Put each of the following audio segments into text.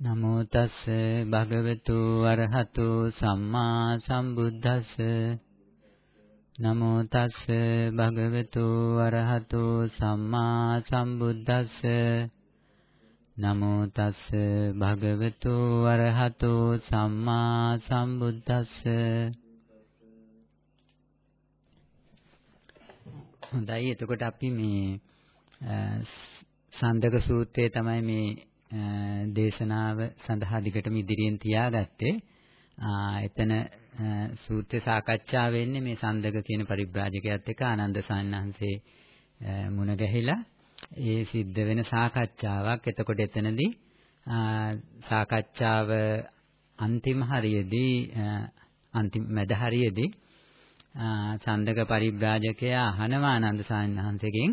නමෝ තස් භගවතු අරහතු සම්මා සම්බුද්දස්ස. නමෝ තස් භගවතු අරහතු සම්මා සම්බුද්දස්ස. නමෝ තස් භගවතු අරහතු සම්මා සම්බුද්දස්ස. හොඳයි. එතකොට අපි මේ සන්දක සූත්‍රයේ තමයි මේ දේශනාව සඳහා දිගටම ඉදිරියෙන් තියාගත්තේ. එතන සූත්‍ර සාකච්ඡා වෙන්නේ මේ සන්දක කියන පරිබ්‍රාජකයාත් එක්ක ආනන්ද සාන්නහන්සේ මුණ ගැහිලා ඒ සිද්ධ වෙන සාකච්ඡාවක්. එතකොට එතනදී සාකච්ඡාව අන්තිම හරියේදී අන්තිම මැද හරියේදී සන්දක පරිබ්‍රාජකයා අහනවා ආනන්ද සාන්නහන්සේගෙන්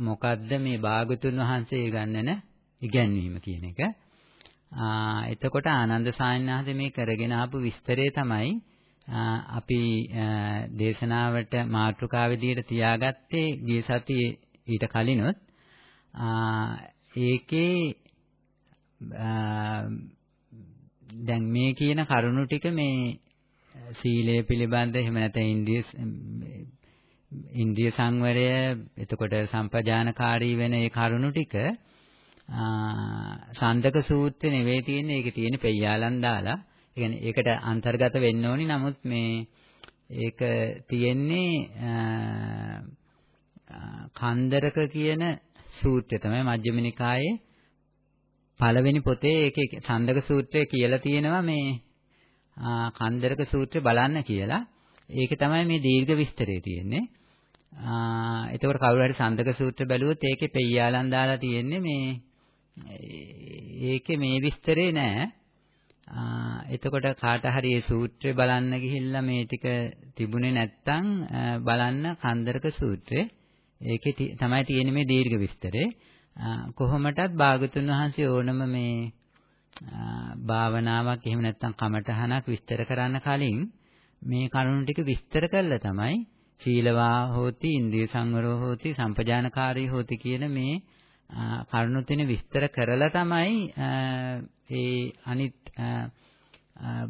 මොකද්ද මේ භාගතුන් වහන්සේ ගන්නන ඉගැන්වීම කියන එක. එතකොට ආනන්ද සායනහද මේ කරගෙන ආපු විස්තරය තමයි අපි දේශනාවට මාතෘකාව විදියට තියාගත්තේ ගිය සතියේ ඊට කලිනුත් ඒකේ දැන් මේ කියන කරුණු ටික මේ සීලය පිළිබඳ එහෙම නැත්නම් ඉන්ද්‍රිය ඉන්ද්‍රිය සංවරය එතකොට සම්පජානකාරී වෙන ඒ කරුණු ටික සන්දක සූත්‍රේ නෙවෙයි තියෙන්නේ. ඒකේ තියෙන්නේ පෙය්‍යාලන් දාලා. ඒ කියන්නේ ඒකට අන්තර්ගත වෙන්න ඕනි. නමුත් මේ ඒක තියෙන්නේ කන්දරක කියන සූත්‍රය තමයි මජ්ක්‍ධිම නිකායේ පළවෙනි පොතේ ඒකේ සන්දක සූත්‍රය කියලා තියෙනවා මේ කන්දරක සූත්‍රය බලන්න කියලා. ඒකේ තමයි මේ දීර්ඝ විස්තරය තියෙන්නේ. එතකොට කවුරු හරි සන්දක සූත්‍ර බැලුවොත් ඒකේ පෙය්‍යාලන් දාලා තියෙන්නේ මේ ඒකේ මේ විස්තරේ නෑ. එතකොට කාට හරි මේ සූත්‍රය බලන්න ගිහිල්ලා මේ ටික තිබුණේ නැත්තම් බලන්න කන්දරක සූත්‍රය. ඒකේ තමයි තියෙන්නේ මේ දීර්ඝ විස්තරේ. කොහොමටත් භාගතුන් වහන්සේ ඕනම මේ භාවනාවක් එහෙම නැත්තම් කමඨහනක් විස්තර කරන්න කලින් මේ කරුණු ටික විස්තර කළා තමයි සීලවා හෝති ඉන්ද්‍රිය සංවරෝ හෝති සම්පජානකාරී හෝති කියන මේ කරුණු තුන විස්තර කරලා තමයි ඒ අනිත්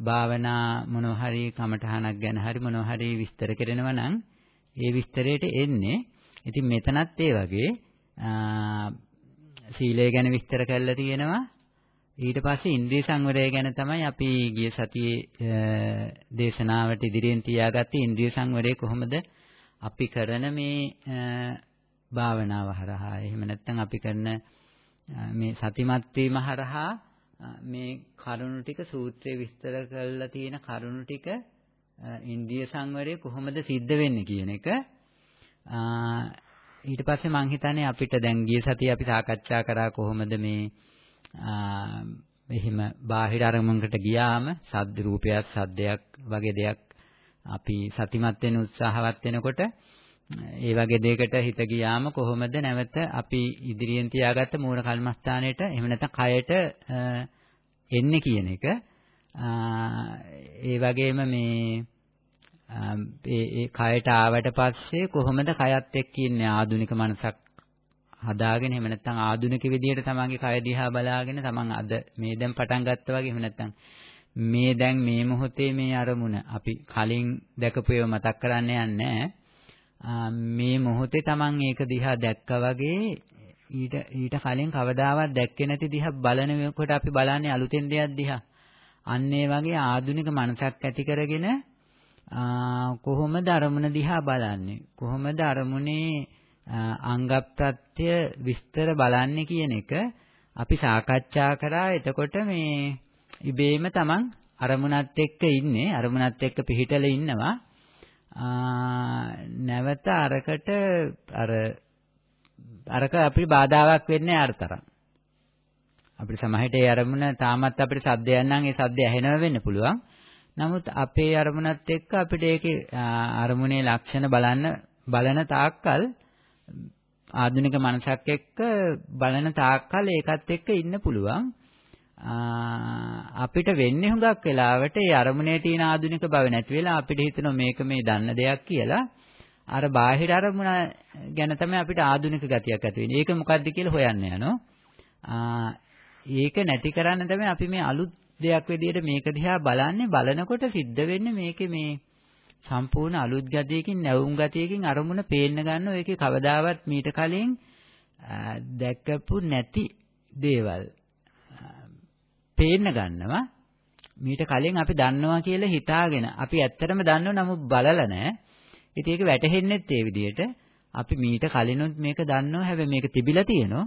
භාවනා මොනවා හරි කමඨහනක් ගැන හරි මොනවා හරි විස්තර කරනවා නම් ඒ විස්තරයට එන්නේ. ඉතින් මෙතනත් ඒ වගේ සීලය ගැන විස්තර කරලා තියෙනවා. ඊට පස්සේ ඉන්ද්‍රිය සංවරය ගැන තමයි අපි ගිය සතියේ දේශනාවට ඉදිරියෙන් තියාගත්තේ ඉන්ද්‍රිය සංවරය කොහොමද අපි කරන මේ භාවනාව හරහා. එහෙම නැත්නම් අපි කරන මේ සතිමත් වීම හරහා මේ කරුණු ටික සූත්‍රයේ විස්තර කරලා තියෙන කරුණු ටික ඉන්ද්‍රිය සංවරය කොහොමද සිද්ධ වෙන්නේ කියන එක. ඊට පස්සේ මම හිතන්නේ අපිට දැන් ගිය සතියේ අපි සාකච්ඡා කරා කොහොමද මේ එහෙම බාහිර අරමුණකට ගියාම සද්ද රූපයක් සද්දයක් වගේ දෙයක් අපි සතිමත් වෙන උත්සාහවත් වෙනකොට ඒ වගේ දෙයකට හිත ගියාම කොහොමද නැවත අපි ඉදිරියෙන් තියාගත්ත මූල කල්මස්ථානයට එහෙම නැත්නම් කයට එන්නේ කියන එක. ඒ වගේම මේ ඒ ඒ කයට ආවට පස්සේ කොහොමද කයත් එක්ක ඉන්නේ? ආදුනික මනසක් හදාගෙන එහෙම නැත්නම් ආදුනික විදියට තමන්ගේ කය දිහා බලාගෙන තමන් අද මේ දැන් පටන් ගත්තා වගේ එහෙම නැත්නම් මේ දැන් මේ මොහොතේ මේ අරමුණ අපි කලින් දැකපු ඒවා මතක් කරන්න යන්නේ. මේ මොහොතේ තමන් ඒක දිහා දැක්කා වගේ ඊට ඊට කලින් කවදාවත් දැක්කේ නැති දිහා බලනකොට අපි බලන්නේ අලුතෙන් දෙයක් දිහා. අන්න ඒ වගේ ආධුනික මනසක් ඇති කරගෙන කොහොමද අරමුණ දිහා බලන්නේ? කොහොමද අරමුණේ අංග ප්‍රත්‍ය විස්තර බලන්නේ කියන එක අපි සාකච්ඡා කරා. එතකොට මේ ඉබේම තමන් අරමුණත් එක්ක ඉන්නේ අරමුණත් එක්ක පිහිටලා ඉන්නවා නැවත අරකට අර අරක අපිට බාධාවක් වෙන්නේ අරතරම් අපිට සමහරට ඒ අරමුණ තාමත් අපිට සද්දයක් නම් ඒ සද්ද ඇහෙනව වෙන්න පුළුවන්. නමුත් අපේ අරමුණත් එක්ක අපිට ඒකේ අරමුණේ ලක්ෂණ බලන්න බලන තාක්කල් ආධුනික මනසක් එක්ක බලන තාක්කල් ඒකත් එක්ක ඉන්න පුළුවන්. අපිට වෙන්නේ හුඟක් වෙලාවට ඒ අරමුණේ තියෙන ආධුනික බව නැති වෙලා අපිට හිතෙනවා මේක මේ දන්න දෙයක් කියලා අර බාහිර අරමුණ ගැන තමයි අපිට ආධුනික ගතියක් ඇති වෙන්නේ. ඒක මොකද්ද කියලා හොයන්න යනවා. ඒක නැති කරන්න තමයි අපි මේ අලුත් දෙයක් විදියට මේක දිහා බලන්නේ බලනකොට සිද්ධ වෙන්නේ මේකේ මේ සම්පූර්ණ අලුත් ගතියකින් නැවුම් ගතියකින් අරමුණ පේන්න ගන්න ඒකේ කවදාවත් මීට කලින් දැක්කපු නැති දේවල් පේන්න ගන්නවා. මීට කලින් අපි දන්නවා කියලා හිතාගෙන අපි ඇත්තටම දන්නව නමුත් බලලා නැහැ. ඉතින් ඒක වැටහෙන්නේත් ඒ විදිහට. අපි මීට කලිනුත් මේක දන්නවා හැබැයි මේක තිබිලා තියෙනවා.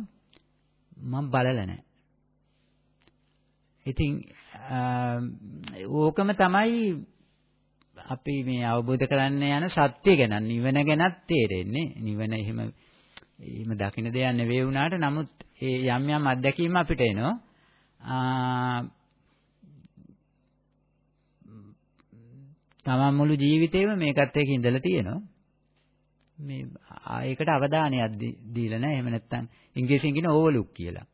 මම බලලා නැහැ. ඉතින් ඕකම තමයි අපි මේ අවබෝධ කරන්න යන සත්‍ය ගැන නිවන ගැනත් තේරෙන්නේ. නිවන එහෙම එහෙම දකින්න දෙයක් නෙවෙයි වුණාට නමුත් ඒ යම් යම් අත්දැකීම් අපිට එනවා. තමන් මුළු ජීවිතේම මේකත් එක්ක ඉඳලා තියෙනවා. මේ ඒකට අවධානයක් දීලා නැහැ. එහෙම නැත්නම් ඉංග්‍රීසියෙන් කියන ඕවර්ලුක් කියලා.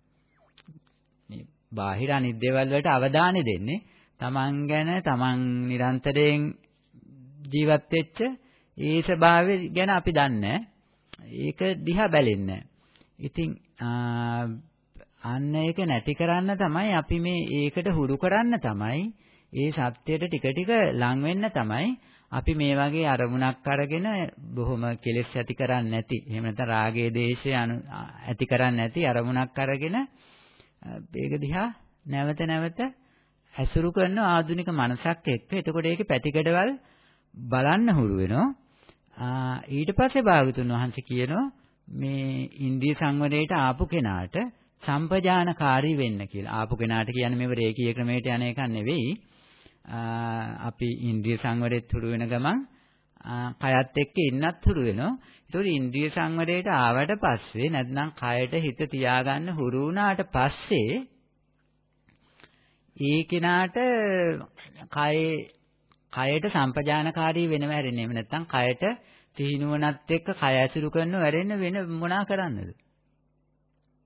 මේ බාහිර අනිත් දේවල් වලට අවධානය දෙන්නේ තමන් ගැන තමන් නිරන්තරයෙන් ජීවත් වෙච්ච ඒ ස්වභාවය ගැන අපි දන්නේ ඒක දිහා බැලෙන්නේ ඉතින් අන්න ඒක නැති කරන්න තමයි අපි මේ ඒකට හුරු කරන්න තමයි ඒ සත්‍යයට ටික ටික ලං වෙන්න තමයි අපි මේ වගේ අරමුණක් අරගෙන බොහොම කෙලෙස් ඇති කරන්නේ නැති එහෙම නැත්නම් රාගයේ දේශය ඇති කරන්නේ නැති අරමුණක් අරගෙන ඒක දිහා නැවත නැවත ඇසුරු කරන ආධුනික මනසක් එක්ක. එතකොට ඒකේ පැතිකඩවල් බලන්න හුරු වෙනවා. ඊට පස්සේ භාගතුන් වහන්සේ කියනවා මේ ඉන්ද්‍රිය සංවරයට ආපු කෙනාට සම්පජානකාරී වෙන්න කියලා. ආපු කෙනාට කියන්නේ මේව රේකී ක්‍රමයට යන එකක් නෙවෙයි. අපි ඉන්ද්‍රිය සංවරෙත් හුරු වෙන ගමන් කයත් එක්ක ඉන්නත් හුරු වෙනවා. ඒතකොට ඉන්ද්‍රිය සංවරයට ආවට පස්සේ නැත්නම් කයට හිත තියාගන්න හුරු වුණාට පස්සේ ඒ කෙනාට කයේ කයට සම්පජානකාරී වෙනව හැරෙන්නේ. එහෙම නැත්නම් කයට තීනුවනත් එක්ක කය ඇසුරු කරනව වැඩෙන්න වෙන මොනා කරන්නද?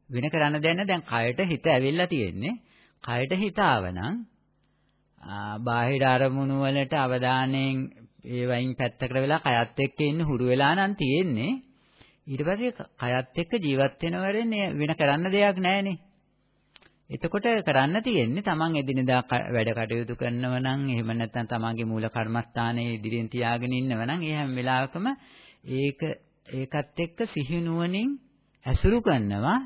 වෙන කරන්න දෙයක් නැහැ. දැන් කයට හිත ඇවිල්ලා තියෙන්නේ. කයට හිත ආවනම් බාහිර අරමුණු වලට අවධානයෙන් ඒ වයින් පැත්තකට වෙලා කයත් එක්ක ඉන්න හුරු වෙලා නම් තියෙන්නේ. ඊට පස්සේ කයත් එක්ක ජීවත් වෙනවරනේ වෙන කරන්න දෙයක් නැහැනේ. එතකොට කරන්න තියෙන්නේ තමන් එදිනෙදා වැඩ කටයුතු කරනව නම් එහෙම නැත්නම් තමන්ගේ මූල කර්මස්ථානයේ ඉදිරියෙන් තියාගෙන ඉන්නව නම් ඒ හැම වෙලාවකම ඒක ඒකත් එක්ක සිහි නුවණින් ඇසුරු කරනවා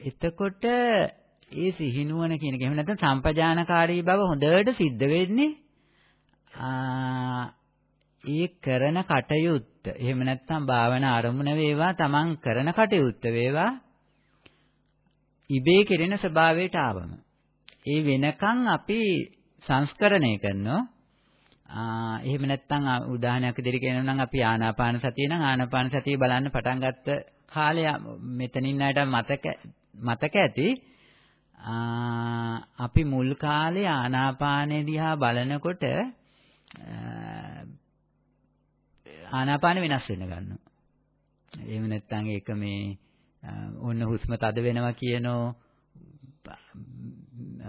එතකොට ඒ සිහි නුවණ කියන එක එහෙම නැත්නම් සම්පජානකාරී බව හොඳට සිද්ධ වෙන්නේ ඒ කරන කටයුත්ත. එහෙම නැත්නම් භාවනා අරමුණ වේවා තමන් කරන කටයුත්ත වේවා. ඉබේ කෙරෙන ස්වභාවයට ආවම. ඒ වෙනකන් අපි සංස්කරණය කරනවා. එහෙම නැත්නම් උදාහරණයක් විදිහට කියනවා නම් අපි ආනාපාන සතිය නම් ආනාපාන සතිය බලන්න පටන් ගත්ත කාලය මෙතනින් අයට මතක මතක ඇති අපි මුල් කාලේ ආනාපානය දිහා බලනකොට ආනාපාන වෙනස් වෙන්න ගන්නවා. එහෙම නැත්නම් ඒක මේ ඔන්න හුස්ම තද වෙනවා කියනෝ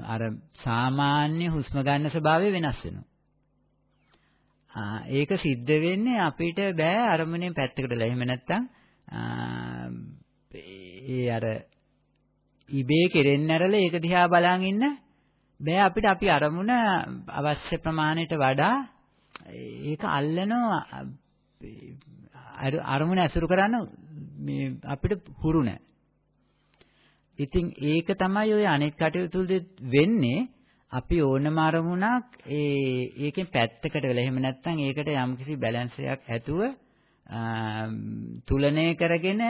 අර සාමාන්‍ය හුස්ම ගන්න ස්වභාවය වෙනස් වෙනවා. ඒක සිද්ධ වෙන්නේ අපිට බෑ අරමුණෙන් පැත්තකටලා. එහෙම නැත්නම් ඒ අර ඉබේ කෙරෙන්න ඇරලා ඒක දිහා බලන් ඉන්න. බෑ අපිට අපි අරමුණ අවශ්‍ය ප්‍රමාණයට වඩා ඒක අල්ලනවා. අරමුණ ඇසුරු කරන්න මේ අපිට හුරු නැහැ. ඉතින් ඒක තමයි ওই අනෙක් කටයුතු වෙන්නේ. අපි ඕනම අරමුණක් ඒ ඒකෙන් පැත්තකට වෙලා එහෙම නැත්නම් ඒකට යම්කිසි බැලන්ස් එකක් ඇතුව තුලනය කරගෙන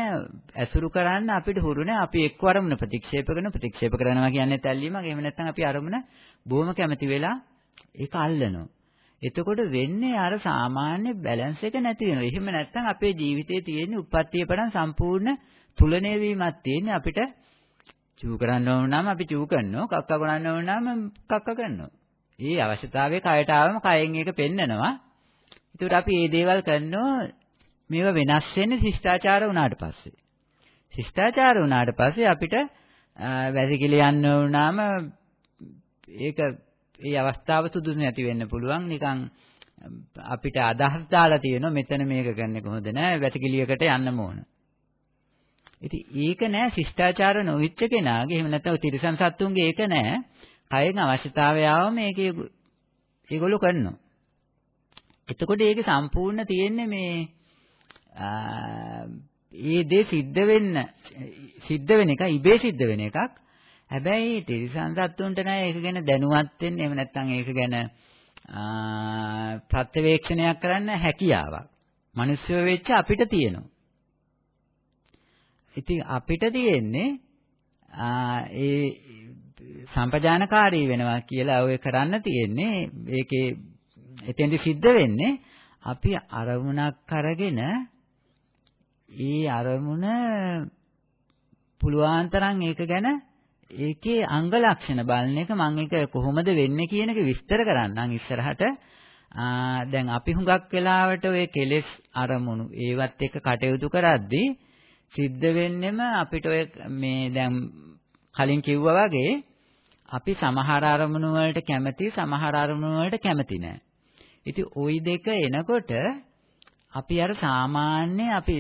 ඇසුරු කරන්න අපිට හුරු නැහැ අපි එක්ක අරමුණ ප්‍රතික්ෂේප කරන ප්‍රතික්ෂේප කරනවා කියන්නේ තැල්ලීමක් එහෙම නැත්නම් අපි අරමුණ බොහොම කැමති වෙලා ඒක අල්ලනවා එතකොට වෙන්නේ අර සාමාන්‍ය බැලන්ස් එක නැති වෙනවා. එහෙම නැත්නම් අපේ ජීවිතයේ තියෙන උප්පත්තිය පටන් සම්පූර්ණ තුලණය වීමක් තියෙන්නේ අපිට චූ කරන්න ඕන නම් අපි චූ කරනවා, කක්ක කරන්න ඕන නම් කක්ක කරනවා. ඒ අවශ්‍යතාවයේ කයට ආවම කයෙන් ඒක පෙන්නනවා. ඒකට අපි මේ දේවල් කරනවා මේවා වෙනස් වෙන්නේ ශිෂ්ටාචාර වුණාට පස්සේ. ශිෂ්ටාචාර වුණාට පස්සේ අපිට වැසිකිලි යන්න වුණාම ඒක ඒ අවස්ථාව සුදුසු නැති වෙන්න පුළුවන් නිකන් අපිට අදහස් දාලා තියෙනවා මෙතන මේක කරන්නේ කොහොමද නෑ වැසිකිළියකට යන්න ඕන. ඉතින් ඒක නෑ ශිෂ්ටාචාර නොවිච්ච කෙනාගේ එහෙම නැත්නම් තිරිසන් සත්තුන්ගේ ඒක නෑ. කයෙන් අවශ්‍යතාවය ආවම මේකේ ඒගොල්ලෝ කරනවා. එතකොට ඒක සම්පූර්ණ තියෙන්නේ මේ ඒ දේ සිද්ධ වෙන්න සිද්ධ වෙන එක ඉබේ සිද්ධ වෙන එකක්. හැබැයි තිරිසන් සත්තුන්ට නෑ ඒක ගැන දැනුවත් වෙන්න එහෙම නැත්නම් ඒක ගැන ප්‍රත්‍යවේක්ෂණයක් කරන්න හැකියාවක්. මිනිස්සු වෙච්ච අපිට තියෙනවා. ඉතින් අපිට තියෙන්නේ ඒ සම්පජානකාරී වෙනවා කියලා ඔය කරන්න තියෙන්නේ ඒකේ එතෙන්දි සිද්ධ වෙන්නේ අපි අරමුණක් අරගෙන ඒ අරමුණ පුළුවන් තරම් ඒක ගැන ඒකේ අංග ලක්ෂණ බලන එක මම ඒක කොහොමද වෙන්නේ කියන එක විස්තර කරන්නම් ඉස්සරහට දැන් අපි හුඟක් වෙලාවට ඔය කෙලෙස් අරමුණු ඒවත් එක්ක කටයුතු කරද්දී සිද්ධ වෙන්නෙම අපිට ඔය මේ දැන් කලින් කිව්වා වගේ අපි සමහර අරමුණු වලට කැමති සමහර අරමුණු වලට කැමති නෑ. ඉතින් ওই දෙක එනකොට අපි අර සාමාන්‍ය අපි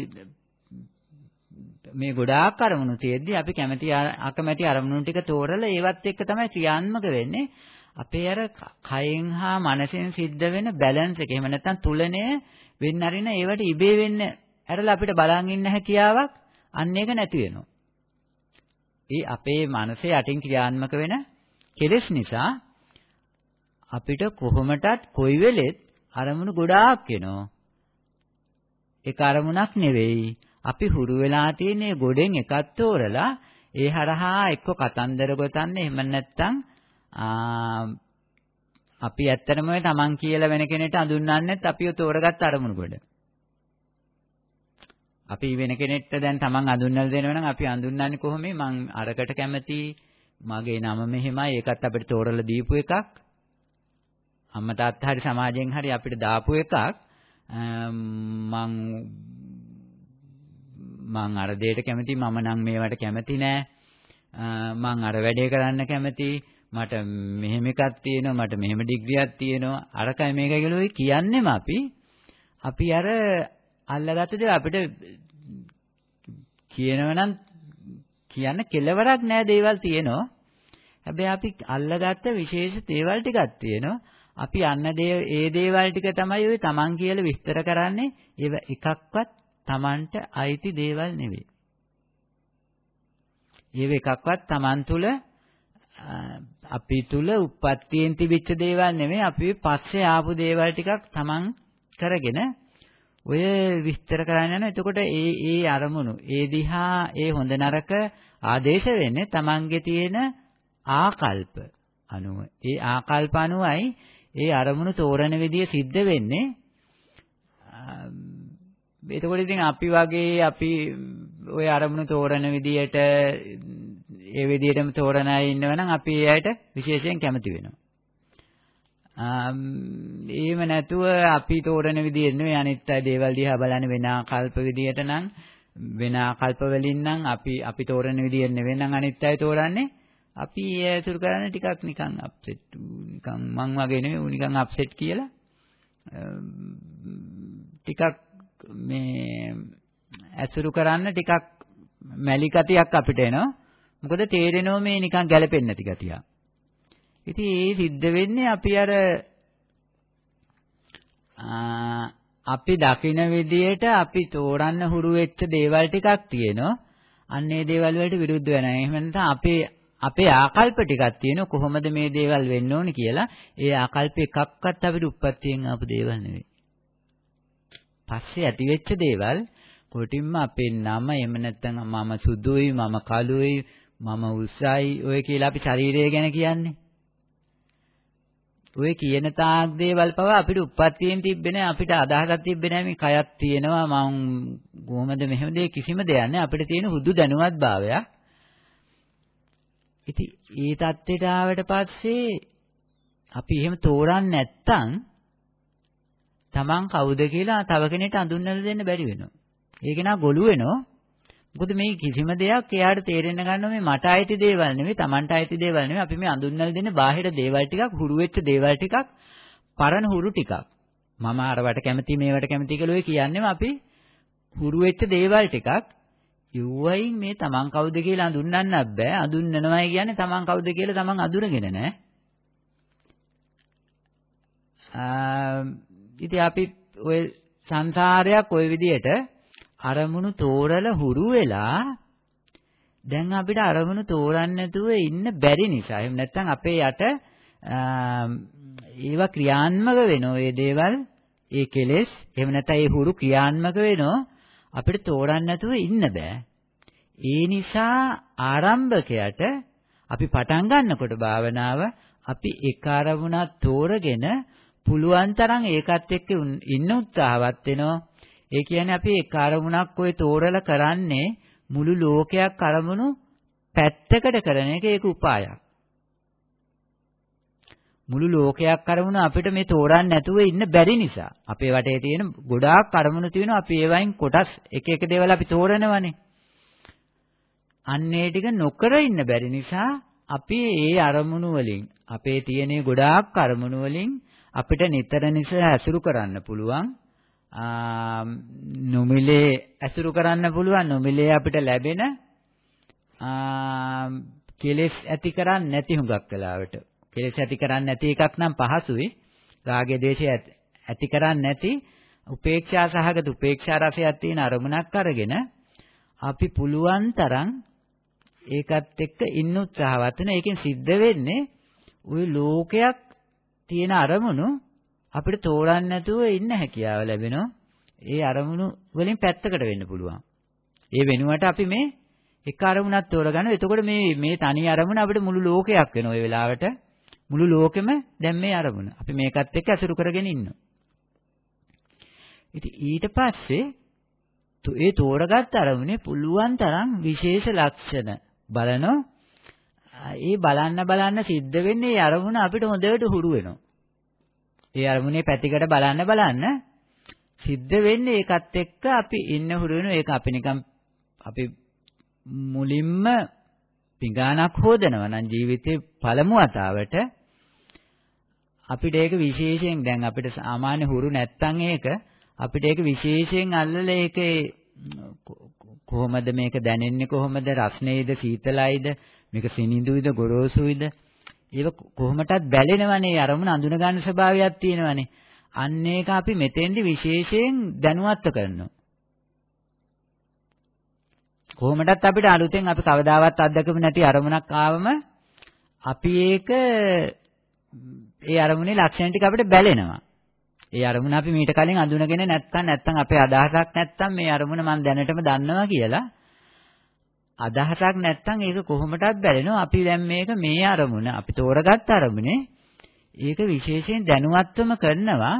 මේ ගොඩාක් අරමුණු තියෙද්දි අපි කැමති අකමැති අරමුණු ටික තෝරලා ඒවත් එක්ක තමයි ක්‍රියාත්මක වෙන්නේ. අපේ අර කයෙන් හා මනසෙන් සිද්ධ වෙන බැලන්ස් එක. එහෙම නැත්නම් තුලණය වෙන්න අරින ඒවට ඉබේ වෙන්න ඇරලා අපිට බලන් ඉන්න හැකියාවක් අන්න ඒක නැති වෙනවා. ඒ අපේ මනසේ යටින් ක්‍රියාත්මක වෙන කෙලෙස් නිසා අපිට කොහොමටත් කොයි වෙලෙත් අරමුණු ගොඩාක් එනවා. ඒක අරමුණක් නෙවෙයි. අපි හුරු වෙලා තියෙන ගොඩෙන් එකක් තෝරලා ඒ හරහා එක්ක කතන්දර ගොතන්නේ එහෙම නැත්නම් අපි ඇත්තටම ඔය Taman කියලා වෙන කෙනෙක්ට අඳුන්වන්නෙත් අපිව තෝරගත්ත අරමුණු කොට. අපි වෙන කෙනෙක්ට දැන් Taman අඳුන්වලා දෙනවා නම් අපි අඳුන්වන්නේ කොහොමද? මං අරකට කැමති මගේ නම මෙහෙමයි ඒකත් අපිට තෝරලා දීපු එකක්. අම්මා තාත්තා හරි සමාජයෙන් හරි අපිට දාපු එකක්. මං මං අර දෙයට කැමති මම නම් මේවට කැමති නෑ. මං අර වැඩේ කරන්න කැමති. මට මෙහෙම එකක් තියෙනවා මට මෙහෙම ඩිග්‍රියක් තියෙනවා අරකයි මේකයි කියලා කියන්නේම අපි අපි අර අල්ලගත්ත දේ අපිට කියනවනම් කියන්න කෙලවරක් නෑ දේවල් තියෙනවා. හැබැයි අපි අල්ලගත්ත විශේෂ දේවල් ටිකක් තියෙනවා. අපි අන්න දේ ඒ දේවල් ටික තමයි ඔය Taman කියලා විස්තර කරන්නේ. ඒව එකක්වත් Tamanට අයිති දේවල් නෙවෙයි. ඒව එකක්වත් Taman තුල අපි තුල උප්පත්තියෙන් තිබිච්ච දේවල් නෙමෙයි අපි පස්සේ ආපු දේවල් ටිකක් Taman කරගෙන ඔය විස්තර කරන්න යන එතකොට ඒ ඒ අරමුණු ඒ දිහා ඒ හොඳ නරක ආදේශ වෙන්නේ Tamange තියෙන ආකල්ප අනුව. ඒ ආකල්ප අනුවයි ඒ අරමුණු තෝරන විදිය සිද්ධ වෙන්නේ. එතකොට ඉතින් අපි වගේ අපි ওই අරමුණු තෝරන විදියට ඒ විදියටම තෝරන අය ඉන්නවනම් අපි ඒ අයට විශේෂයෙන් කැමති වෙනවා. එහෙම නැතුව අපි තෝරන විදිහ නෙවෙයි අනිත් අය දේවල් දිහා බලන්නේ වෙන ආකල්ප විදියට නම් වෙන ආකල්ප වලින් නම් අපි අපි තෝරන විදිහ නෙවෙයි නම් අනිත් අය තෝරන්නේ අපි ඒ ඇසුරු කරන්නේ ටිකක් නිකන් අප්සෙට් නිකන් මං වගේ නෙවෙයි ඌ නිකන් අප්සෙට් කියලා ටිකක් මේ ඇසුරු කරන්න ටිකක් මැලි ගතියක් අපිට එනවා මොකද තේරෙනවා මේ නිකන් ගැළපෙන්නේ නැති ගතියක් ඉතින් ඒ සිද්ධ වෙන්නේ අපි අර අපි දකින විදියට අපි තෝරන්න හුරු වෙච්ච දේවල් ටිකක් තියෙනවා. අන්න ඒ දේවල් වලට විරුද්ධ වෙනවා. එහෙම නැත්නම් අපේ අපේ ආකල්ප ටිකක් තියෙනවා කොහොමද මේ දේවල් වෙන්න ඕනි කියලා. ඒ ආකල්ප එකක්වත් අපිට උප්පත්තියෙන් ආපු දේවල් නෙවෙයි. පස්සේ ඇති වෙච්ච දේවල් කොටින්ම අපේ නම එහෙම නැත්නම් මම සුදුයි මම කළුයි මම උසයි ඔය කියලා අපි ශරීරය ගැන කියන්නේ. ඔය කියන තාක් දේවල් පවා අපිට උප්පත්තියෙන් තිබ්බේ අපිට අදහසක් තිබ්බේ මේ කයක් තියෙනවා මං කොහොමද මෙහෙම දෙයක් කිසිම දෙයක් නැහැ අපිට තියෙන හුදු දැනුවත් භාවයක් ඉතින් ඒ தත්ත්වයට ආවට පස්සේ අපි එහෙම තෝරන්නේ නැත්තම් Taman කවුද කියලා තව කෙනෙක්ට අඳුන්වලා දෙන්න බැරි වෙනවා. ඒක නා ගොළු වෙනවා. මොකද මේ කිසිම දෙයක් එයාට තේරෙන්න ගන්නවා මේ මට අයිති දේවල් නෙමෙයි Tamanට අයිති දේවල් නෙමෙයි අපි මේ අඳුන්වලා දෙන බාහිර දේවල් ටිකක් හුරු වෙච්ච දේවල් ටිකක් පරණ හුරු ටිකක් මම අරවට කැමති මේවට කැමති කියලා ඔය කියන්නේම අපි හුරු වෙච්ච දේවල් ටිකක් යුවයින් මේ තමන් කවුද කියලා අඳුන්නන්නත් බෑ. අඳුන්නනවයි කියන්නේ තමන් කවුද කියලා තමන් අඳුරගෙන නෑ. ඉතින් අපි ඔය සංසාරයක් ওই විදිහට අරමුණු තෝරලා හුරු වෙලා දැන් අපිට අරමුණු තෝරන්න නැතුව ඉන්න බැරි නිසා. එහෙම නැත්නම් අපේ යට ඒවා ක්‍රියාත්මක වෙනෝ ඒ දේවල් ඒ කෙලෙස් එහෙම නැත්නම් ඒ හුරු ක්‍රියාත්මක වෙනෝ අපිට තෝරන්න නැතුව ඉන්න බෑ. ඒ නිසා ආරම්භකයට අපි පටන් ගන්නකොට භාවනාව අපි එක අරමුණක් තෝරගෙන පුළුවන් තරම් ඒකත් එක්ක ඉන්න උත්සාහවත් වෙනවා. ඒ කියන්නේ අපි එක අරමුණක් ඔය තෝරලා කරන්නේ මුළු ලෝකයක් අරමුණු පැත්තකට කරන එක ඒක උපායක්. මුළු ලෝකයක් අරමුණු අපිට මේ තෝරන්න නැතුව ඉන්න බැරි නිසා අපේ වටේ තියෙන ගොඩාක් අරමුණු තියෙනවා අපි ඒවයින් කොටස් එක එක දේවල් අපි තෝරනවනේ. අන්නේ ටික නොකර ඉන්න බැරි නිසා අපි ඒ අරමුණු වලින් අපේ තියෙන ගොඩාක් අරමුණු වලින් අපිට නිතර නිතර ඇසුරු කරන්න පුළුවන්. නොමිලේ ඇසුරු කරන්න පුළුවන්. නොමිලේ අපිට ලැබෙන කෙලෙස් ඇති කරන්නේ නැති හුඟක් වෙලාවට කෙලෙස් ඇති කරන්නේ නැති එකක් නම් පහසුයි. රාගය දේශය ඇති කරන්නේ නැති උපේක්ෂා සහගත උපේක්ෂා රසයක් තියෙන අරමුණක් අරගෙන අපි පුළුවන් තරම් ඒකත් එක්ක ඉන්න උත්සාහවත් වෙන. ඒකෙන් සිද්ධ වෙන්නේ ওই ලෝකයක් තියෙන අරමුණු අපිට තෝරන්න නැතුව ඉන්න හැකියාව ලැබෙනවා. ඒ අරමුණු වලින් පැත්තකට වෙන්න පුළුවන්. ඒ වෙනුවට අපි මේ එක අරමුණක් තෝරගන්න. එතකොට මේ මේ තනි අරමුණ අපිට මුළු ලෝකයක් වෙනවා ඒ වෙලාවට. මුළු ලෝකෙම දැන් මේ අරමුණ. අපි මේකත් එක්ක අසුරු කරගෙන ඉන්නවා. ඉතින් ඊට පස්සේ ඒ තෝරගත්ත අරමුණේ පුළුවන් තරම් විශේෂ ලක්ෂණ බලනවා ඒ බලන්න බලන්න සිද්ධ වෙන්නේ ඒ අරමුණ අපිට හොඳට හුරු වෙනවා. ඒ අරමුණේ පැතිකඩ බලන්න බලන්න සිද්ධ වෙන්නේ ඒකත් එක්ක අපි ඉන්න හුරු වෙනවා. ඒක අපි නිකන් අපි මුලින්ම පිඟානක් හොදනවා නම් ජීවිතේ පළමු වතාවට අපිට ඒක විශේෂයෙන් දැන් අපිට සාමාන්‍ය හුරු නැත්තම් ඒක අපිට ඒක විශේෂයෙන් අල්ලලා ඒකේ කොහොමද මේක දැනෙන්නේ කොහොමද? රස්නේද? සීතලයිද? මේක සිනිඳුයිද? ගොරෝසුයිද? ඒක කොහොමටත් බැලෙනවනේ. අරමුණ අඳුන ගන්න ස්වභාවයක් තියෙනවනේ. අන්න ඒක අපි මෙතෙන්දි විශේෂයෙන් දැනුවත්ව කරනවා. කොහොමටත් අපිට අලුතෙන් අපි කවදාවත් අත්දකපු නැති අරමුණක් ආවම අපි ඒක ඒ අරමුණේ ලක්ෂණ ටික අපිට බැලෙනවා. ඒ අරමුණ අපි මීට කලින් අඳුනගෙන නැත්තම් නැත්තම් අපේ අදහසක් නැත්තම් මේ අරමුණ මම දැනටම දන්නවා කියලා අදහසක් නැත්තම් ඒක කොහොමදත් බැලෙනවා. අපි දැන් මේක මේ අරමුණ අපි තෝරගත්ත අරමුණේ ඒක විශේෂයෙන් දැනුවත්වම කරනවා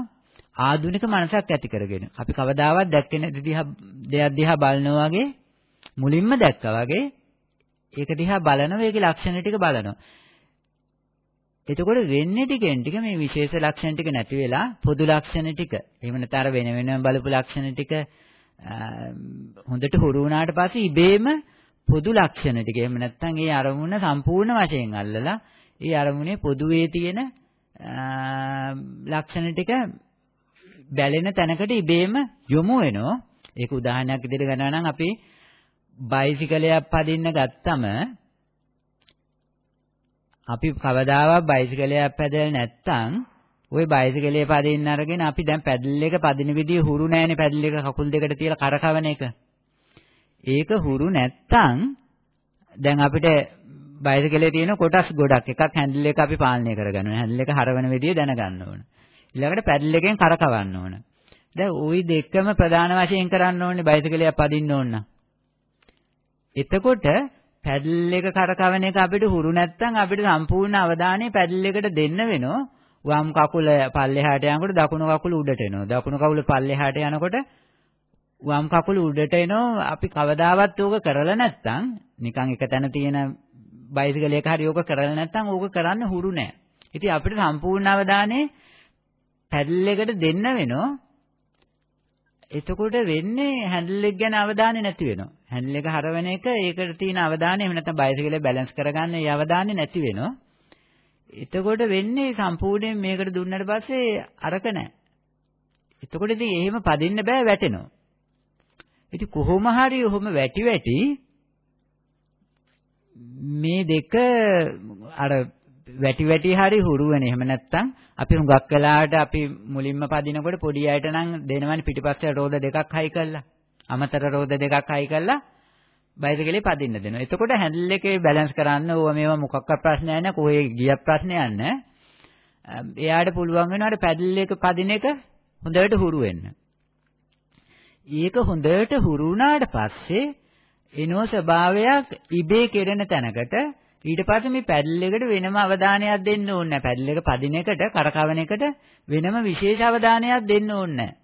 ආධුනික මනසක් ඇති කරගෙන. අපි කවදාවත් දැක්කේ නැති දිහා දෙයක් දිහා බලනවා වගේ මුලින්ම දැක්කා වගේ ඒක දිහා බලනවා. ඒකේ ලක්ෂණ ටික බලනවා. එතකොට වෙන්නේ ටිකෙන් ටික මේ විශේෂ ලක්ෂණ ටික නැති වෙලා පොදු ලක්ෂණ ටික. එහෙම නැත්නම් අර වෙන වෙනම බලපු ලක්ෂණ ටික හොඳට හුරු වුණාට පස්සේ ඉබේම පොදු ලක්ෂණ ටික. එහෙම නැත්නම් ඒ අරමුණ සම්පූර්ණ වශයෙන් අල්ලලා ඒ අරමුණේ පොදුවේ තියෙන ලක්ෂණ ටික බැලෙන තැනකට ඉබේම යොමු වෙනවා. ඒක උදාහරණයක් විදිහට ගන්නවා නම් අපි බයිසිකලයක් පදින්න ගත්තම අපි කවදාවත් බයිසිකලයක් පැදලා නැත්තම් ওই බයිසිකලේ පදින්න අරගෙන අපි දැන් පැඩල් එක පදින විදිය හුරු නැහැනේ පැඩල් එක කකුල් දෙකට තියලා කරකවන එක. ඒක හුරු නැත්තම් දැන් අපිට බයිසිකලේ තියෙන කොටස් ගොඩක් එකක් හැන්ඩල් එක අපි පාලනය කරගන්න ඕනේ. හැන්ඩල් එක හරවන විදිය දැනගන්න ඕනේ. ඊළඟට පැඩල් එකෙන් කරකවන්න ඕනේ. දැන් ওই දෙකම ප්‍රධාන වශයෙන් කරන්න ඕනේ බයිසිකලයක් පදින්න ඕන නම්. එතකොට පැඩල් එක කරකවන එක අපිට හුරු නැත්තම් අපිට සම්පූර්ණ අවධානය පැඩල් එකට දෙන්න වෙනවා. වම් කකුල පල්ලෙහාට යනකොට දකුණු කකුල උඩට එනවා. දකුණු කකුල පල්ලෙහාට යනකොට වම් කකුල උඩට එනවා අපි කවදාවත් ඕක කරලා නැත්නම් නිකන් එක තැන තියෙන බයිසිකලයක හරි ඕක කරලා නැත්නම් ඕක කරන්න හුරු නෑ. ඉතින් අපිට සම්පූර්ණ අවධානය පැඩල් එකට දෙන්න වෙනවා. එතකොට වෙන්නේ හැන්ඩල් එක ගැන අවධානය නැති වෙනවා. හැන්ඩල් එක හරවන එක ඒකට තියෙන අවධානය එහෙම නැත්නම් බයිසිකලේ බැලන්ස් කරගන්න ඒ අවධානය නැති වෙනවා. එතකොට වෙන්නේ සම්පූර්ණයෙන් මේකට දුන්නට පස්සේ අරක නැහැ. එතකොට ඉතින් එහෙම පදින්න බෑ වැටෙනවා. ඉතින් කොහොම හරි ඔහොම වැටි වැටි මේ දෙක අර වැටි වැටි හරි හුරු වෙන. එහෙම නැත්නම් අපි හුඟක් වෙලාවට අපි මුලින්ම පදිනකොට පොඩි අයට නම් දෙනවනේ පිටිපස්සේ රෝද දෙකක් හයි කළා. අමතර රෝද දෙකක් හයි කළා බයිසිකලේ පදින්න දෙනවා. එතකොට හැන්ඩල් එකේ බැලන්ස් කරන්න ඕව මේවා මොකක්වත් ප්‍රශ්නයක් නැහැ. කොහේ ගියක් ප්‍රශ්නයක් නැහැ. එයාට පුළුවන් වෙනවා අර පැඩල් එක පදින එක හොඳට හුරු වෙන්න. ඒක හොඳට හුරු වුණාට පස්සේ එනෝ ස්වභාවයක් ඉබේ කෙරෙන තැනකට ඊට පස්සේ මේ පැඩල් එකට වෙනම අවධානයක් දෙන්න ඕනේ නැහැ. පැඩල් එක පදින එකට කරකවන එකට වෙනම විශේෂ අවධානයක් දෙන්න ඕනේ නැහැ.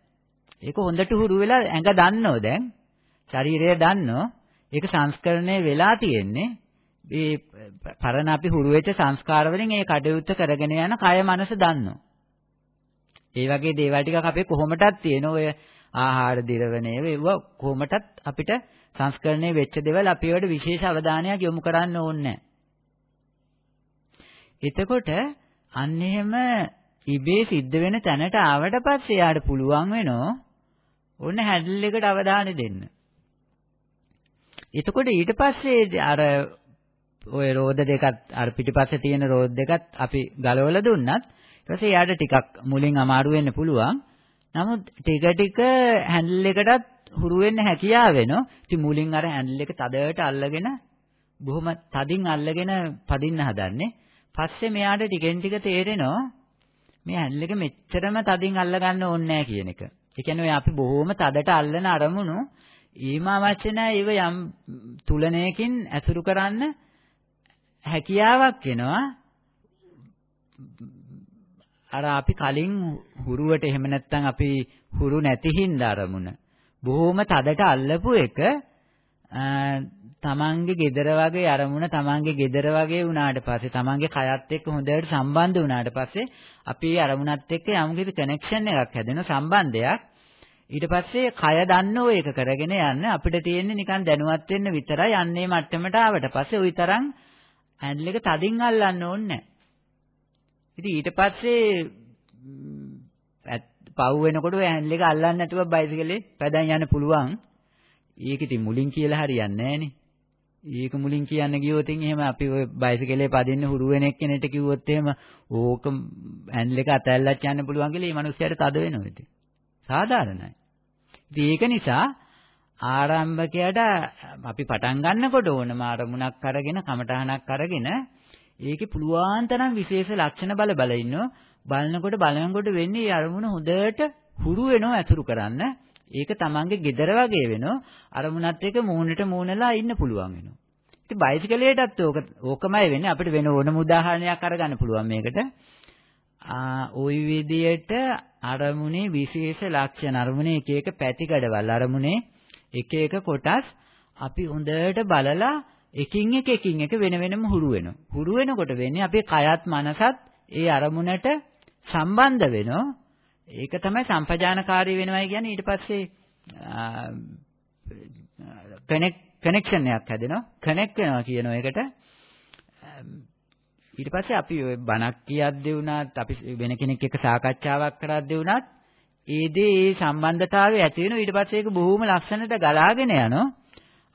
ඒක හොඳට හුරු වෙලා ඇඟ දන්නෝ දැන්. ශරීරය දන්නෝ. ඒක සංස්කරණය වෙලා තියෙන්නේ. මේ පරණ අපි හුරු වෙච්ච සංස්කාර වලින් ඒ කටයුත්ත කරගෙන යන කය මනස දන්නෝ. ඒ වගේ දේවල් ටිකක් අපේ කොහොමටත් තියෙන ඔය ආහාර දිරවණේ ඒවා කොහොමටත් අපිට සංස්කරණය වෙච්ච දේවල් අපි ඒවට විශේෂ අවධානයක් යොමු කරන්න ඕනේ එතකොට අන්න එහෙම ඉබේ සිද්ධ වෙන තැනට ආවට පස්සේ යාට පුළුවන් වෙනෝ ඔන්න හැන්ඩල් එකට අවධානය දෙන්න. එතකොට ඊට පස්සේ අර ওই රෝද දෙකත් අර පිටිපස්සේ තියෙන රෝද දෙකත් අපි ගලවලා දුන්නත් ඊට පස්සේ යාට ටිකක් මුලින් අමාරු වෙන්න පුළුවන්. නමුත් ටික ටික හැන්ඩල් එකටත් හුරු වෙන්න හැකියාව වෙනවා. ඉතින් මුලින් අර හැන්ඩල් එක තදට අල්ලගෙන බොහොම තදින් අල්ලගෙන පදින්න හදන්නේ. පස්සේ මෙයාට ටිකෙන් ටික තේරෙනවා මේ හැන්ඩල් එක මෙච්චරම තදින් අල්ල ගන්න ඕනේ නැහැ කියන එක. ඒ කියන්නේ අපි බොහොම තදට අල්ලන අරමුණු ඊම අවශ්‍ය නැහැ ඒව යම් තුලනයකින් ඇසුරු කරන්න හැකියාවක් එනවා අර අපි කලින් හුරුවට එහෙම නැත්නම් අපි හුරු නැති හින්දා අරමුණ. බොහොම තදට අල්ලපු එක තමන්ගේ gedara වගේ අරමුණ තමන්ගේ gedara වගේ වුණාට පස්සේ තමන්ගේ කයත් එක්ක හොඳට සම්බන්ධ වුණාට පස්සේ අපි අරමුණත් එක්ක යම්කිසි කනෙක්ෂන් එකක් හැදෙන සම්බන්ධයක්. ඊට පස්සේ කය දන්නෝ ඒක කරගෙන යන්න අපිට තියෙන්නේ නිකන් දැනුවත් වෙන්න විතරයි යන්නේ මට්ටමට ආවට පස්සේ ওই තරම් හැන්ඩල් එක තදින් අල්ලන්න ඕනේ ඉතින් ඊට පස්සේ පව් වෙනකොට ඔය හැන්ඩල් එක අල්ලන්නේ නැතුව බයිසිකලේ පැදන් යන්න පුළුවන්. ඒක ඉතින් මුලින් කියලා හරියන්නේ නැහනේ. ඒක මුලින් කියන්න ගියොත් එහෙම අපි ඔය බයිසිකලේ පදින්න හුරු වෙන එක්කෙනෙක්ට කිව්වොත් එහෙම ඕක හැන්ඩල් එක අතැල්ලක් යන්න පුළුවන් කියලා මේ මිනිස්සයාට තද වෙනවා ඉතින්. සාධාරණයි. ඉතින් ඒක නිසා ආරම්භකයට අපි පටන් ගන්නකොට ඕනම අරමුණක් අරගෙන කමටහනක් අරගෙන ඒකේ පුළුවන් තරම් විශේෂ ලක්ෂණ බල බල ඉන්නෝ බලනකොට බලනකොට වෙන්නේ අරමුණ හොඳට හුරු වෙනවා අතුරු කරන්න. ඒක තමන්ගේ gedara වගේ වෙනවා. අරමුණත් එක්ක මූණට මූණලා ඉන්න පුළුවන් වෙනවා. ඉතින් බයිසිකලයටත් ඕක ඕකමයි වෙන්නේ. අපිට වෙන ඕනම උදාහරණයක් අරගන්න පුළුවන් මේකට. ආ ওই විදියට අරමුණේ විශේෂ ලක්ෂණ අරමුණේ එක එක පැතිකඩවල් අරමුණේ එක එක කොටස් අපි හොඳට බලලා එකින් එක එකින් එක වෙන වෙනම හුරු වෙනවා. හුරු වෙනකොට වෙන්නේ අපේ කයත් මනසත් ඒ අරමුණට සම්බන්ධ වෙනවා. ඒක තමයි සම්පජානකාරී වෙනවයි කියන්නේ ඊට පස්සේ කනෙක් කනෙක්ෂන් එකක් හැදෙනවා. කනෙක්ට් වෙනවා කියන එකට ඊට පස්සේ අපි ඔය බණක් කියද්දී වුණත් අපි වෙන කෙනෙක් එක්ක සාකච්ඡාවක් කරද්දී වුණත් ඒ දේ ඒ සම්බන්ධතාවය ඇති වෙනවා ඊට පස්සේ ඒක බොහොම ලස්සනට ගලාගෙන යනවා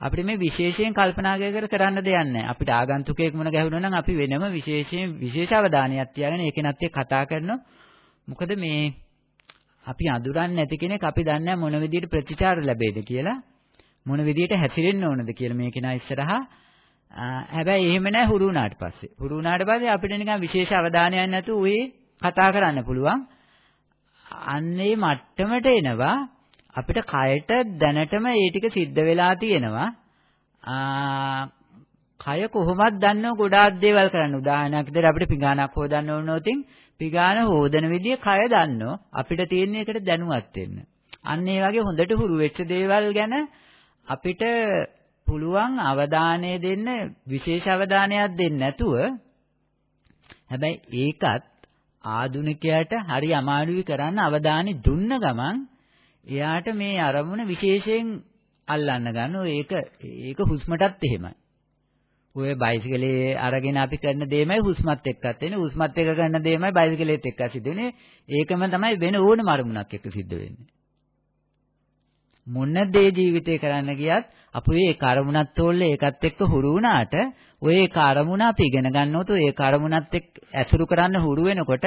අපිට මේ විශේෂයෙන් කල්පනා කර කරන්න දෙයක් නැහැ අපිට ආගන්තුකයෙක් මුණ ගැහුණා නම් අපි වෙනම විශේෂයෙන් විශේෂ අවධානයක් තියාගෙන ඒකෙනත් එක්ක කතා කරනවා මොකද මේ අපි අඳුරන්නේ නැති කෙනෙක් අපි දන්නේ මොන විදිහට ප්‍රතිචාර ලැබෙයිද කියලා මොන විදිහට හැසිරෙන්න ඕනද කියලා මේ කෙනා ඉස්සරහා හැබැයි එහෙම නැහැ හුරු වුණාට පස්සේ. හුරු වුණාට පස්සේ අපිට නිකන් විශේෂ අවධානයක් නැතුව ඔය කතා කරන්න පුළුවන්. අන්නේ මට්ටමට එනවා අපිට කයට දැනටම ඒ ටික සිද්ධ වෙලා තියෙනවා. කය කොහොමද දන්නව ගොඩාක් දේවල් කරන්න. උදාහරණයක් විදිහට අපිට පිඟානක් හොදන්න ඕන නොතින් පිඟාන හොදන විදිය කය දන්නෝ. අපිට තියෙන එකට දැනුවත් වෙන්න. අන්න ඒ වගේ හොඳට හුරු වෙච්ච දේවල් ගැන අපිට පුළුවන් අවධානය දෙන්න විශේෂ අවධානයක් දෙන්න නැතුව හැබැයි ඒකත් ආදුනිකයාට හරි අමාරුයි කරන්න අවධානය දුන්න ගමන් එයාට මේ අරමුණ විශේෂයෙන් අල්ලන්න ගන්නවා ඒක ඒක හුස්මටත් එහෙමයි. ඔය බයිසිකලේ අරගෙන අපි කරන දේමයි හුස්මත් එක්කත් වෙන්නේ. හුස්මත් එක්ක කරන දේමයි බයිසිකලේත් එක්ක සිද්ධ වෙන්නේ. ඒකම තමයි වෙන ඕනම අරමුණක් එක්ක සිද්ධ වෙන්නේ. මොන දේ ජීවිතේ කරන්න ගියත් අපි ඒ කරමුණත් තෝල්ල ඒකත් එක්ක හුරු වුණාට ඔය ඒ කරමුණ අපි ඉගෙන ගන්නකොට ඒ කරමුණත් එක්ක ඇසුරු කරන්න හුරු වෙනකොට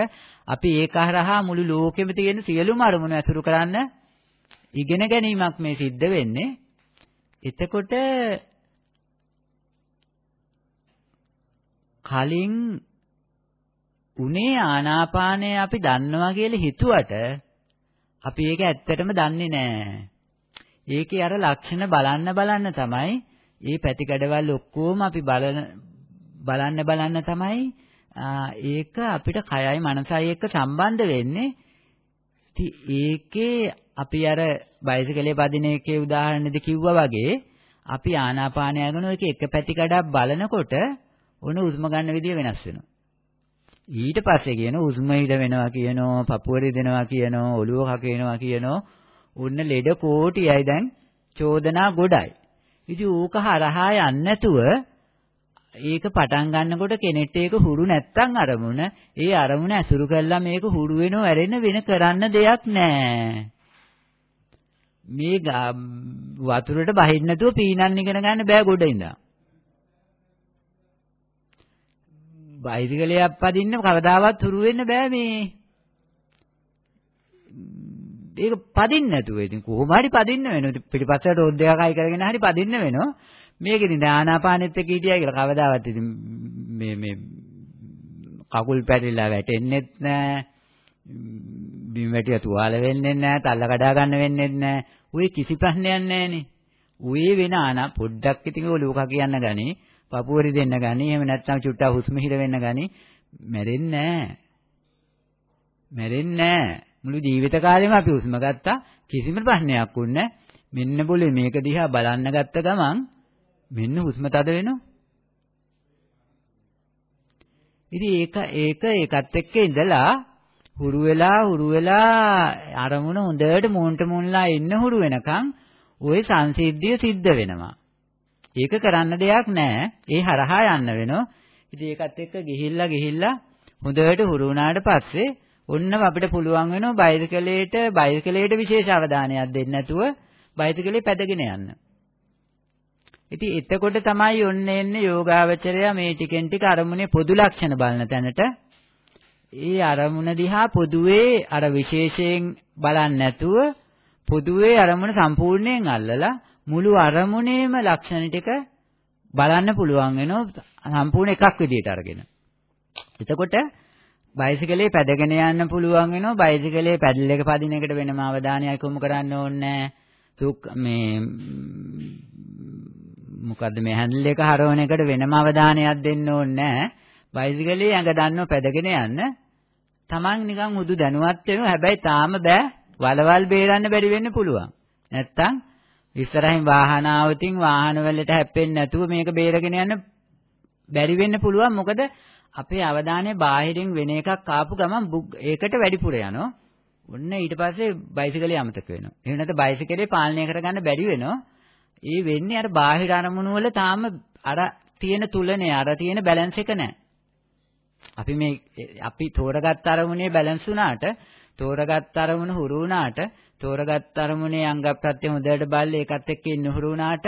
අපි ඒක හරහා මුළු ලෝකෙම තියෙන සියලුම අරමුණු ඇසුරු කරන්න ඉගෙන ගැනීමක් මේ සිද්ධ වෙන්නේ. එතකොට කලින් උනේ ආනාපානය අපි දන්නවා කියලා හිතුවට අපි ඒක ඇත්තටම දන්නේ නැහැ. ඒකේ අර ලක්ෂණ බලන්න බලන්න තමයි මේ පැතිකඩවල් ඔක්කොම අපි බලන බලන්න බලන්න තමයි ඒක අපිට කයයි මනසයි එක්ක සම්බන්ධ වෙන්නේ. ඉතින් ඒකේ අපි අර බයිසිකලේ පදින එකේ උදාහරණෙදි කිව්වා වගේ අපි ආනාපානය කරන එක එක පැතිකඩක් බලනකොට ඔන්න උස්ම ගන්න විදිය වෙනස් වෙනවා. ඊට පස්සේ කියන උස්ම හිට වෙනවා කියනෝ, පපුව රිදෙනවා කියනෝ, ඔළුව කකිනවා කියනෝ, උන්න ලෙඩ කෝටියයි දැන් චෝදනා ගොඩයි. ඉතින් ඌක හරහා යන්නේ නැතුව ඒක පටන් ගන්නකොට කෙනෙක්ට ඒක හුරු නැත්තම් අරමුණ ඒ අරමුණ ඇසුරු කළා මේක හුරු වෙනව ඇරෙන්න වෙන කරන්න දෙයක් නැහැ. මේ වතුරට බහින්න නැතුව පීනන්න ඉගෙන ගන්න බෑ ගොඩ ඉඳන්. බයිසිකලයක් පදින්න කවදාවත් හුරු වෙන්න බෑ මේ. ඒක පදින්න නැතුව ඉතින් කොහොම හරි පදින්න වෙනවා. පිටිපස්සට රෝඩ් එකක් අයි කරගෙන හරි පදින්න වෙනවා. මේකෙදි දානාපානෙත් එක්ක හිටියා කියලා කවදාවත් ඉතින් මේ මේ කකුල් පැටලිලා වැටෙන්නෙත් නෑ. බිම් වැටිය තුවාල වෙන්නේ නැහැ, තල්ල කඩා ගන්න වෙන්නේ නැහැ. උයි කිසි ප්‍රශ්නයක් නැහනේ. උයි වෙන ආනා පොඩ්ඩක් ඉතින් ඔය ලෝක කියන්න ගනි. පපුවරි දෙන්න ගනි. එහෙම නැත්නම් චුට්ටක් හුස්ම හිර වෙන්න ගනි. මැරෙන්නේ නැහැ. මැරෙන්නේ නැහැ. මුළු ජීවිත කාලෙම අපි හුස්ම ගත්තා. කිසිම ප්‍රශ්නයක් උන්නේ මෙන්න બોලේ මේක දිහා බලන්න ගත්ත ගමන් මෙන්න හුස්ම තද වෙනවා. ඉතින් ඒක ඒක ඒකත් එක්ක ඉඳලා හුරු වෙලා හුරු වෙලා අරමුණ හොඳට මූණට මූණලා ඉන්න හුරු වෙනකන් ওই සංසිද්ධිය සිද්ධ වෙනවා. ඒක කරන්න දෙයක් නැහැ. ඒ හරහා යන්න වෙනවා. ඉතින් ඒකත් එක්ක ගිහිල්ලා ගිහිල්ලා හොඳට හුරු වුණාට පස්සේ ඔන්න අපිට පුළුවන් වෙනවා බයිසිකලේට බයිසිකලේට විශේෂ අවධානයක් දෙන්න නැතුව බයිසිකලේ පැදගෙන යන්න. ඉතින් එතකොට තමයි ඔන්න එන්නේ යෝගාවචරය මේ ටිකෙන් ටික අරමුණේ පොදු ලක්ෂණ බලන තැනට ඒ අරමුණ දිහා පොදුවේ අර විශේෂයෙන් බලන්නේ නැතුව පොදුවේ අරමුණ සම්පූර්ණයෙන් අල්ලලා මුළු අරමුණේම ලක්ෂණ ටික බලන්න පුළුවන් වෙනවා සම්පූර්ණ එකක් විදිහට අරගෙන. එතකොට බයිසිකලේ පැදගෙන යන්න පුළුවන් වෙනවා. බයිසිකලේ පැඩල් එක පදින එකට වෙනම අවධානයක් යොමු කරන්න ඕනේ මේ මොකද්ද මේ හැන්ඩල් එක හරවන එකට වෙනම අවධානයක් දෙන්න ඕනේ නැහැ. බයිසිකලේ ඇඟ දන්නව පැදගෙන යන්න. Taman නිකන් උදු දැනුවත් වෙනවා හැබැයි තාම බෑ වලවල් බේරන්න බැරි වෙන්න පුළුවන් නැත්තම් ඉස්සරහින් වාහන ආවතින් වාහන වලට හැප්පෙන්නේ නැතුව මේක බේරගෙන යන්න බැරි වෙන්න පුළුවන් මොකද අපේ අවධානය බාහිරින් වෙන එකක් ආපු ගමන් ඒකට වැඩිපුර යනවා. ඔන්න ඊට පස්සේ බයිසිකලේ අමතක වෙනවා. එහෙම නැත්නම් බයිසිකලේ පාලනය කරගන්න බැරි වෙනවා. ඒ වෙන්නේ අර බාහිර අරමුණු වල තාම අර තියෙන තුලනේ අර තියෙන බැලන්ස් එක නැහැ. අපි මේ අපි තෝරගත්ත අරමුණේ බැලන්ස් වුණාට තෝරගත්ත අරමුණ හුරු වුණාට තෝරගත් අරමුණේ අංග ප්‍රත්‍ය හොඳට බලලා ඒකත් එක්ක ඉන්න හුරු වුණාට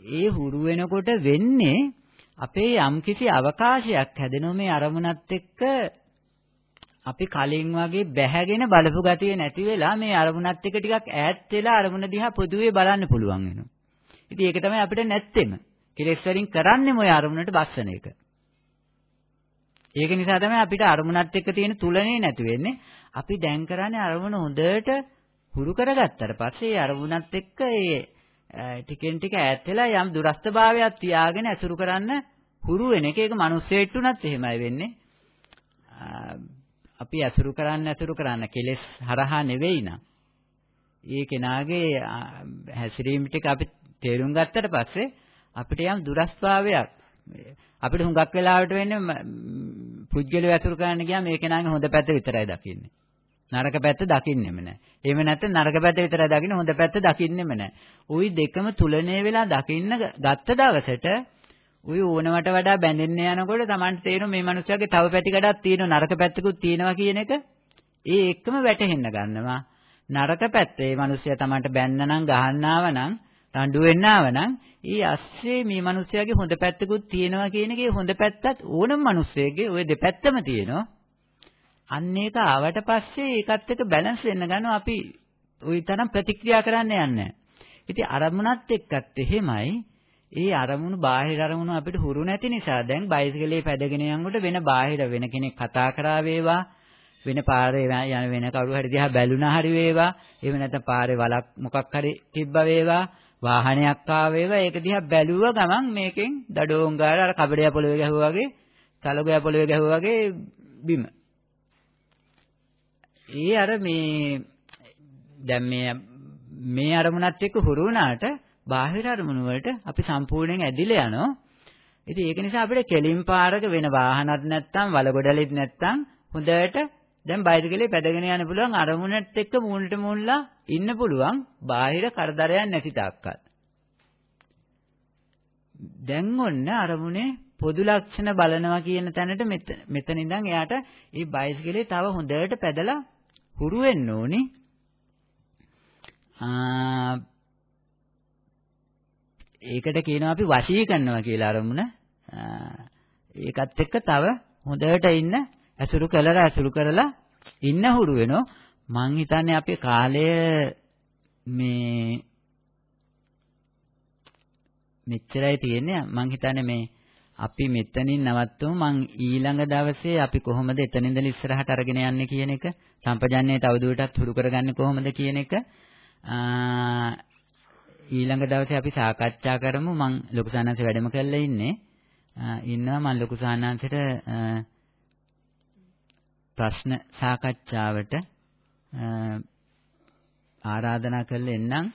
ඒ හුරු වෙනකොට වෙන්නේ අපේ යම්කිසි අවකාශයක් හැදෙනවා මේ අරමුණත් එක්ක අපි කලින් වගේ බැහැගෙන බලපු ගතිය නැති වෙලා මේ අරමුණත් එක්ක ටිකක් ඈත් වෙලා අරමුණ දිහා පොදුවේ බලන්න පුළුවන් වෙනවා. ඉතින් ඒක තමයි අපිට නැත්තෙම. කෙලෙස් වලින් කරන්නේ මොය අරමුණට බස්සන එක. ඒක නිසා තමයි අපිට අරමුණත් එක්ක තියෙන තුලනේ නැති වෙන්නේ. අපි දැන් කරන්නේ අරමුණ හොඳට හුරු කරගත්තට පස්සේ අරමුණත් එක්ක ඒ ටිකෙන් ටික ඈත් වෙලා යම් දුරස්තභාවයක් තියාගෙන ඇසුරු කරන්න හුරු වෙන එක ඒක මිනිස්සෙට උනත් එහෙමයි වෙන්නේ. අපි ඇසුරු කරන්න ඇසුරු කරන්න කෙලෙස් හරහා නෙවෙයි නා. ඒ කෙනාගේ හැසිරීම ටික අපි තේරුම් ගත්තට පස්සේ අපිට යම් දුරස්භාවයක් අපිට හුඟක් වෙලාවට වෙන්නේ පුජ්‍යලය ඇතුළු කරන්න ගියාම මේ කෙනාගේ හොඳ පැත්ත විතරයි දකින්නේ. නරක පැත්ත දකින්නෙම නැහැ. එහෙම නැත්නම් නරක පැත්ත විතරයි දකින්නේ හොඳ පැත්ත දකින්නෙම නැහැ. උයි දෙකම තුලණය වෙලා දකින්න ගත්ත දවසට උයි ඕනවට වඩා බැඳෙන්න යනකොට Tamanට තේරෙනවා මේ මනුස්සයාගේ තව පැති ගැඩක් තියෙනවා නරක පැත්තකුත් තියෙනවා කියන එක. ඒ එක්කම වැටහෙන්න ගන්නවා. නරක පැත්ත මේ මනුස්සයා Tamanට බැන්න නම් ගහන්නාව නම් රණ්ඩු වෙන්නව නම් ඊ අස්සේ මේ මිනිස්සයාගේ හොඳ පැත්තකුත් තියෙනවා කියන එකේ හොඳ පැත්තත් ඕනම මිනිස්සෙගේ ওই දෙපැත්තම තියෙනවා. අන්න ඒක ආවට පස්සේ ඒකත් එක්ක බැලන්ස් වෙන්න ගන්නවා අපි ওই තරම් ප්‍රතික්‍රියා කරන්න යන්නේ. ඉතින් අරමුණත් එක්කත් එහෙමයි. ඒ අරමුණු බාහිර අරමුණු අපිට හුරු නැති නිසා දැන් බයිසිකලේ පැදගෙන යනකොට වෙන බාහිර වෙන කෙනෙක් කතා කරා වේවා වෙන පාරේ යන වෙන කවුරු හරි දිහා බැලුනා හරි වේවා එහෙම නැත්නම් පාරේ වලක් මොකක් හරි තිබ්බ වේවා වාහනයක් ආව වේවා ඒක දිහා බැලුව ගමන් මේකෙන් දඩෝන් ගාලා අර කබඩය පොළවේ ගැහුවා වගේ තලගය පොළවේ ගැහුවා වගේ බිම ඒ අර මේ දැන් මේ මේ අරමුණත් එක්ක හුරු වුණාට බාහිර අරමුණු වලට අපි සම්පූර්ණයෙන් ඇදිලා යනවා. ඉතින් ඒක නිසා අපිට කෙලින් පාරක වෙන වාහනත් නැත්තම් වලගොඩලෙත් නැත්තම් හොඳට දැන් බයිසිකලේ පැදගෙන යන්න පුළුවන් අරමුණත් එක්ක මූණට මූණලා ඉන්න පුළුවන් බාහිර කරදරයක් නැති තාක්කල්. දැන් ඔන්න අරමුණේ පොදු ලක්ෂණ බලනවා කියන තැනට මෙතන ඉඳන් එයාට මේ බයිසිකලේ තව හොඳට පැදලා හුරු වෙන්න ඕනේ. ඒකට කියනවා අපි වශී කරනවා කියලා අරමුණ. ඒකත් එක්ක තව හොඳට ඉන්න ඇසුරු කළා ඇසුරු කරලා ඉන්න හුරු වෙනවා. මං හිතන්නේ අපේ කාලය මේ මෙච්චරයි තියෙන්නේ. මං හිතන්නේ මේ අපි මෙතනින් නවත්වමු මං ඊළඟ දවසේ අපි කොහොමද එතන ඉඳලා ඉස්සරහට අරගෙන යන්නේ කියන එක සම්පජන්ණය තවදුරටත් හුරු කරගන්නේ කොහොමද කියන එක ඊළඟ දවසේ අපි සාකච්ඡා කරමු. මං ලොකු සානංශ වැඩම කරලා ඉන්නේ. ඉන්නවා මං ලොකු සානංශට ප්‍රශ්න සාකච්ඡාවට ආරාධනා කරලා එන්නම්